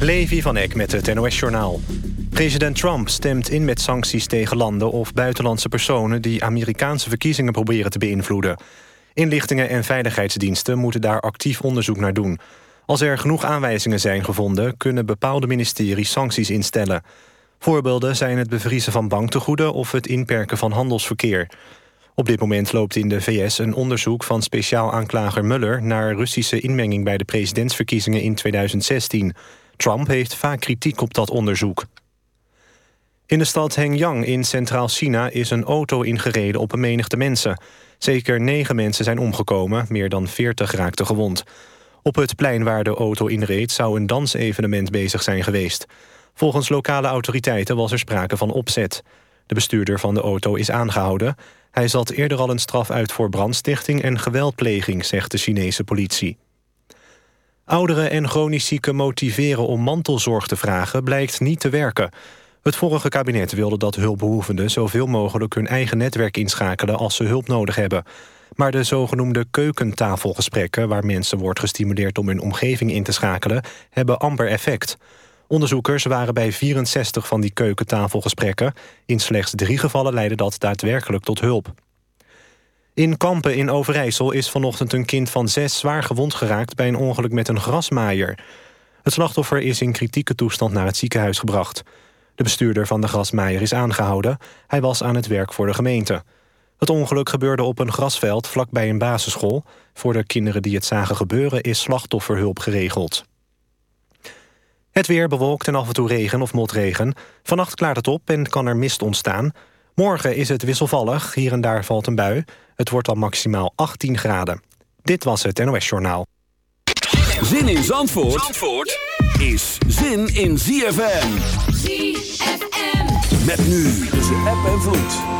Levi van Eck met het NOS-journaal. President Trump stemt in met sancties tegen landen of buitenlandse personen... die Amerikaanse verkiezingen proberen te beïnvloeden. Inlichtingen en veiligheidsdiensten moeten daar actief onderzoek naar doen. Als er genoeg aanwijzingen zijn gevonden... kunnen bepaalde ministeries sancties instellen. Voorbeelden zijn het bevriezen van banktegoeden... of het inperken van handelsverkeer. Op dit moment loopt in de VS een onderzoek van speciaal aanklager Mueller... naar Russische inmenging bij de presidentsverkiezingen in 2016... Trump heeft vaak kritiek op dat onderzoek. In de stad Hengyang in Centraal-China is een auto ingereden op een menigte mensen. Zeker negen mensen zijn omgekomen, meer dan veertig raakten gewond. Op het plein waar de auto inreed zou een dansevenement bezig zijn geweest. Volgens lokale autoriteiten was er sprake van opzet. De bestuurder van de auto is aangehouden. Hij zat eerder al een straf uit voor brandstichting en geweldpleging, zegt de Chinese politie. Ouderen en chronisch zieken motiveren om mantelzorg te vragen... blijkt niet te werken. Het vorige kabinet wilde dat hulpbehoevenden... zoveel mogelijk hun eigen netwerk inschakelen als ze hulp nodig hebben. Maar de zogenoemde keukentafelgesprekken... waar mensen wordt gestimuleerd om hun omgeving in te schakelen... hebben amper effect. Onderzoekers waren bij 64 van die keukentafelgesprekken. In slechts drie gevallen leidde dat daadwerkelijk tot hulp. In Kampen in Overijssel is vanochtend een kind van zes zwaar gewond geraakt... bij een ongeluk met een grasmaaier. Het slachtoffer is in kritieke toestand naar het ziekenhuis gebracht. De bestuurder van de grasmaaier is aangehouden. Hij was aan het werk voor de gemeente. Het ongeluk gebeurde op een grasveld vlakbij een basisschool. Voor de kinderen die het zagen gebeuren is slachtofferhulp geregeld. Het weer bewolkt en af en toe regen of motregen. Vannacht klaart het op en kan er mist ontstaan. Morgen is het wisselvallig, hier en daar valt een bui. Het wordt dan maximaal 18 graden. Dit was het NOS Journaal. Zin in Zandvoort, Zandvoort is zin in ZFM. ZFM. Met nu tussen app en vloed.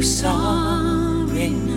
When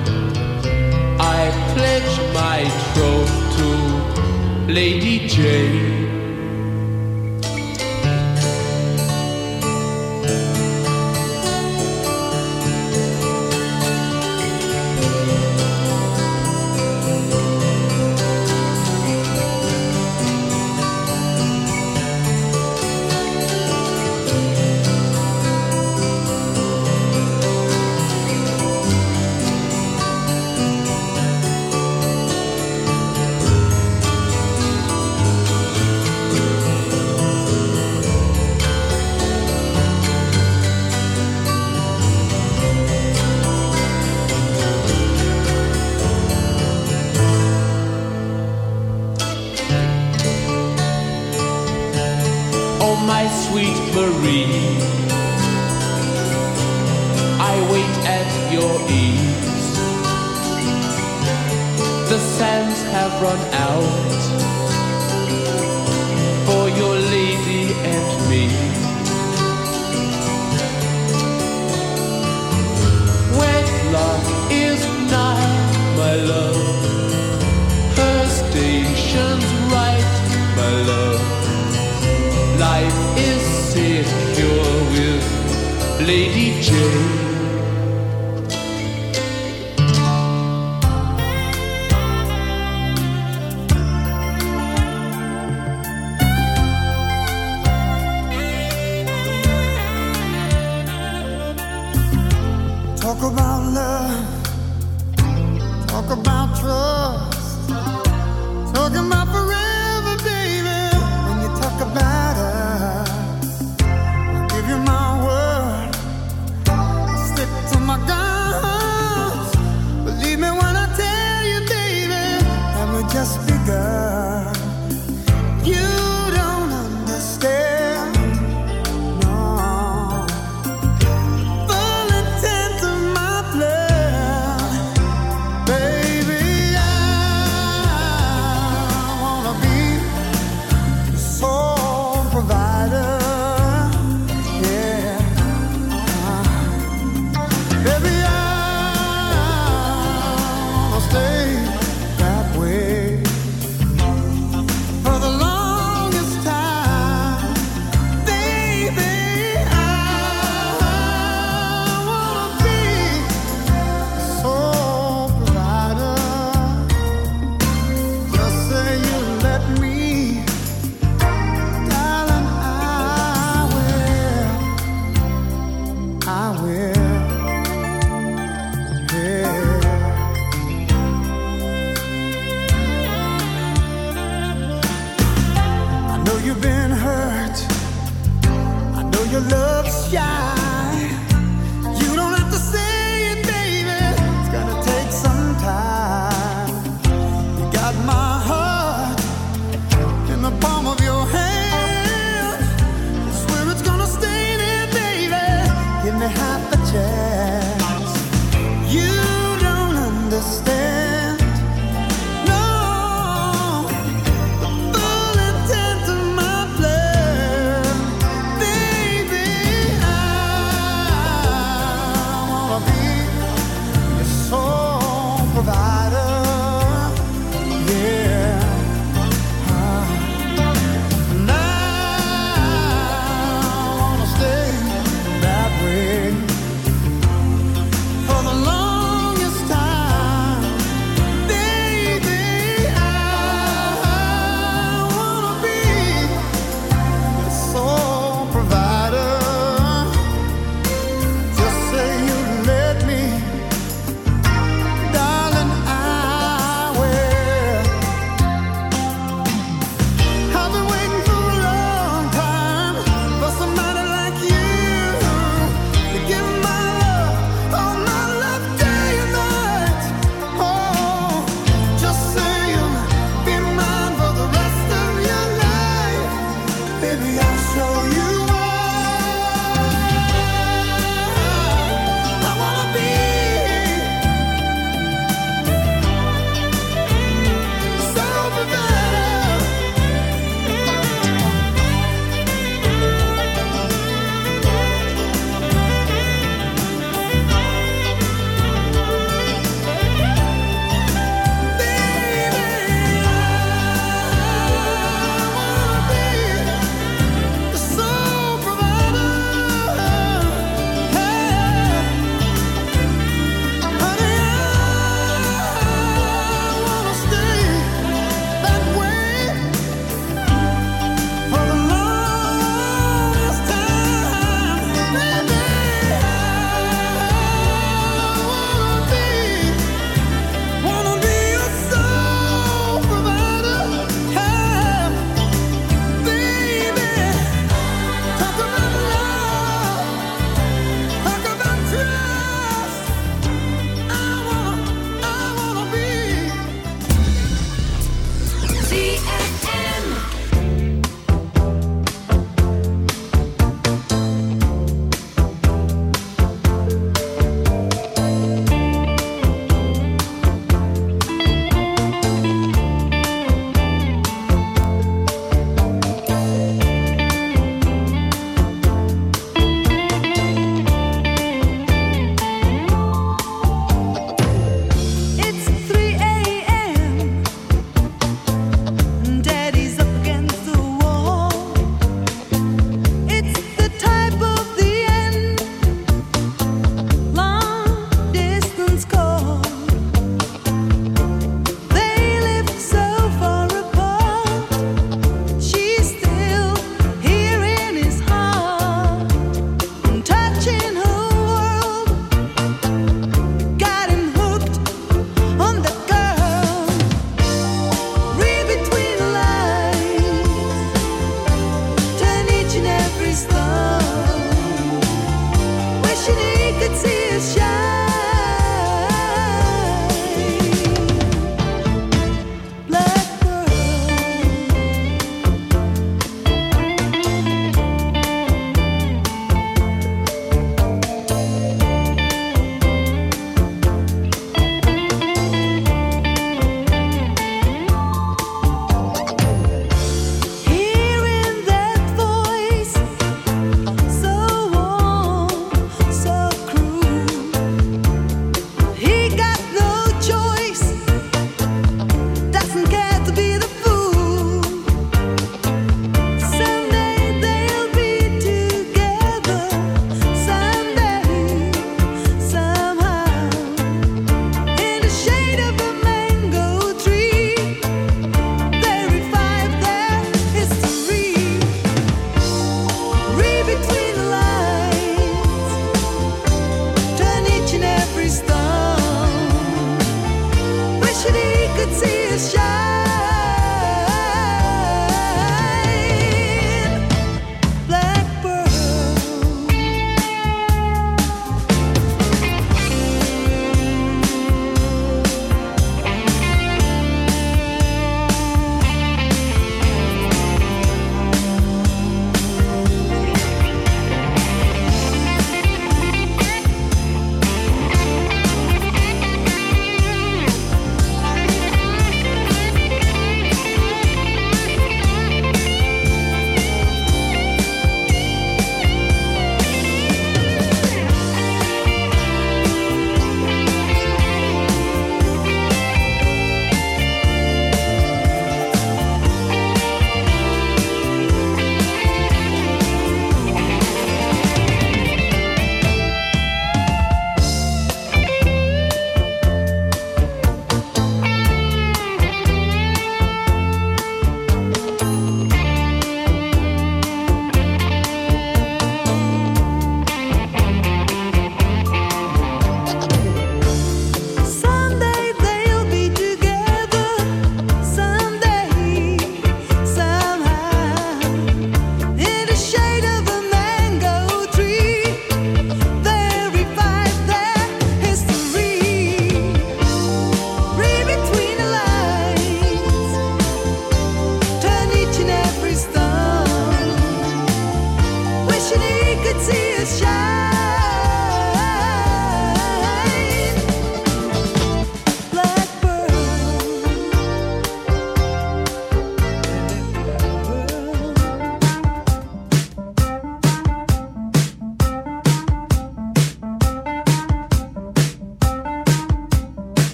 Pledge my troth to Lady Jane. my love. Life is secure with Lady Jane.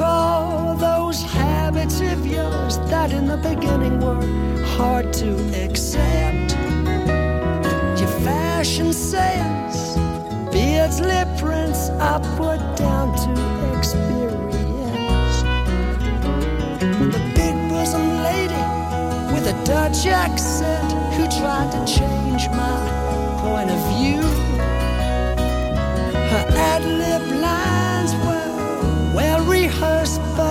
All those habits of yours that in the beginning were hard to accept. Your fashion sense, Beardsley prints, put down to experience. The big bosom lady with a Dutch accent who tried to change my point of view. Her ad lib well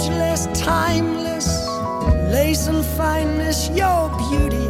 ageless, timeless, lace and fineness, your beauty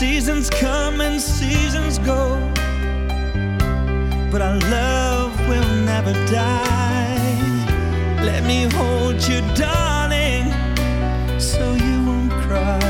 Seasons come and seasons go, but our love will never die. Let me hold you, darling, so you won't cry.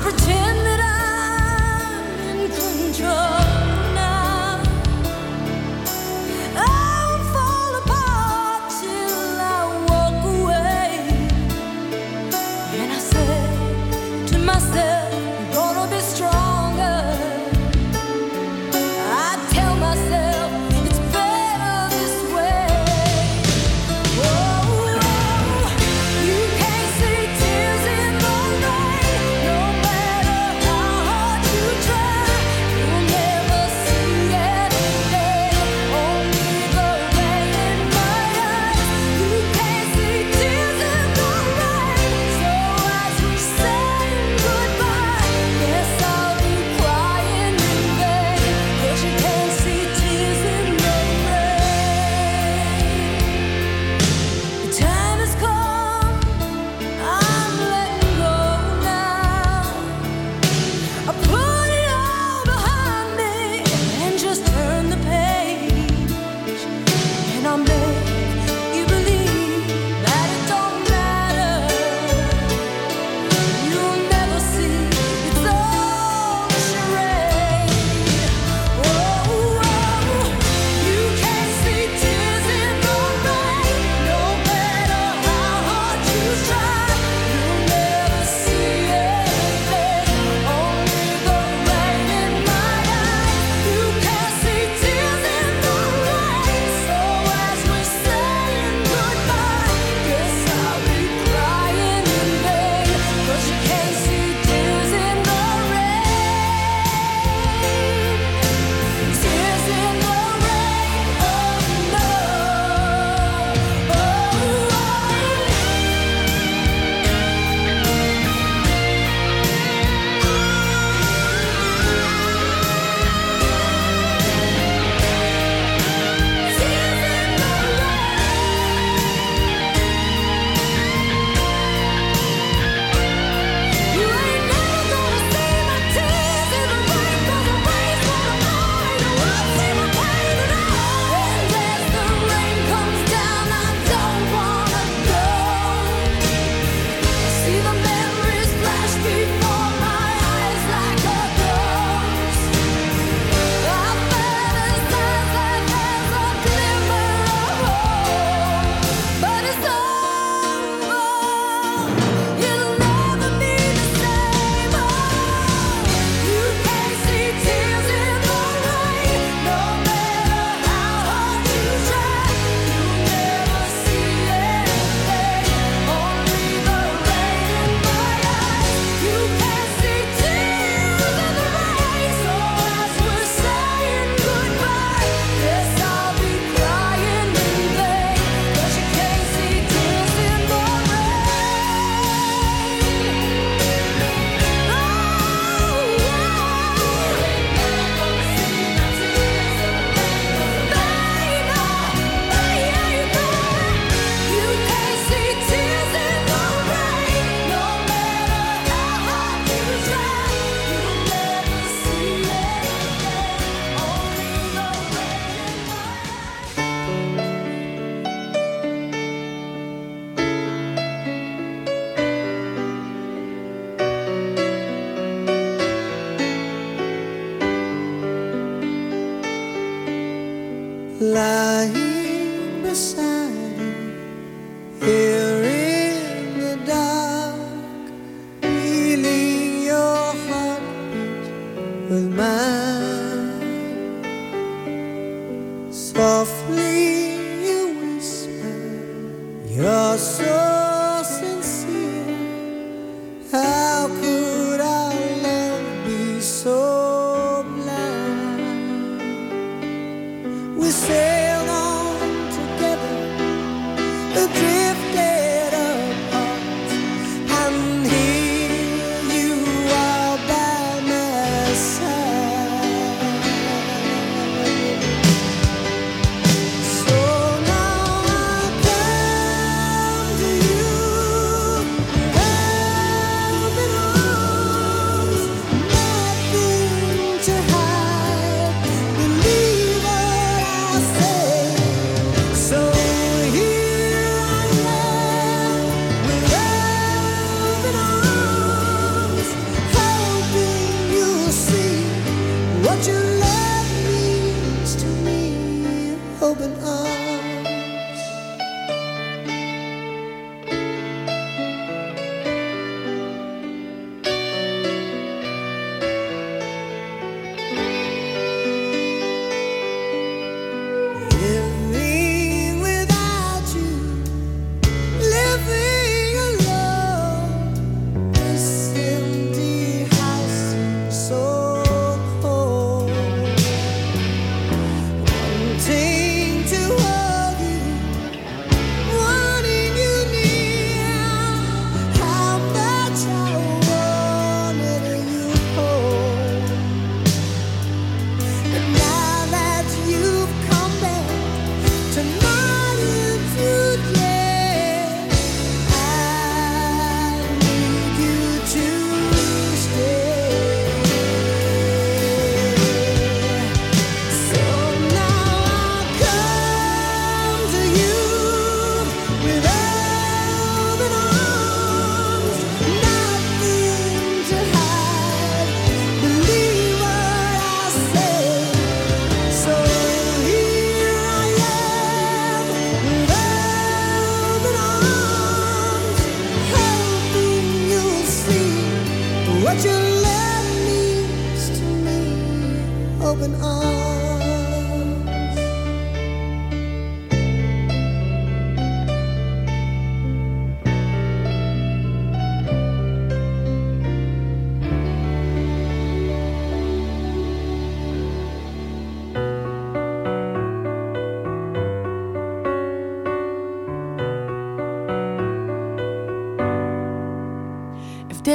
pretend lying beside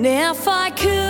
And if I could,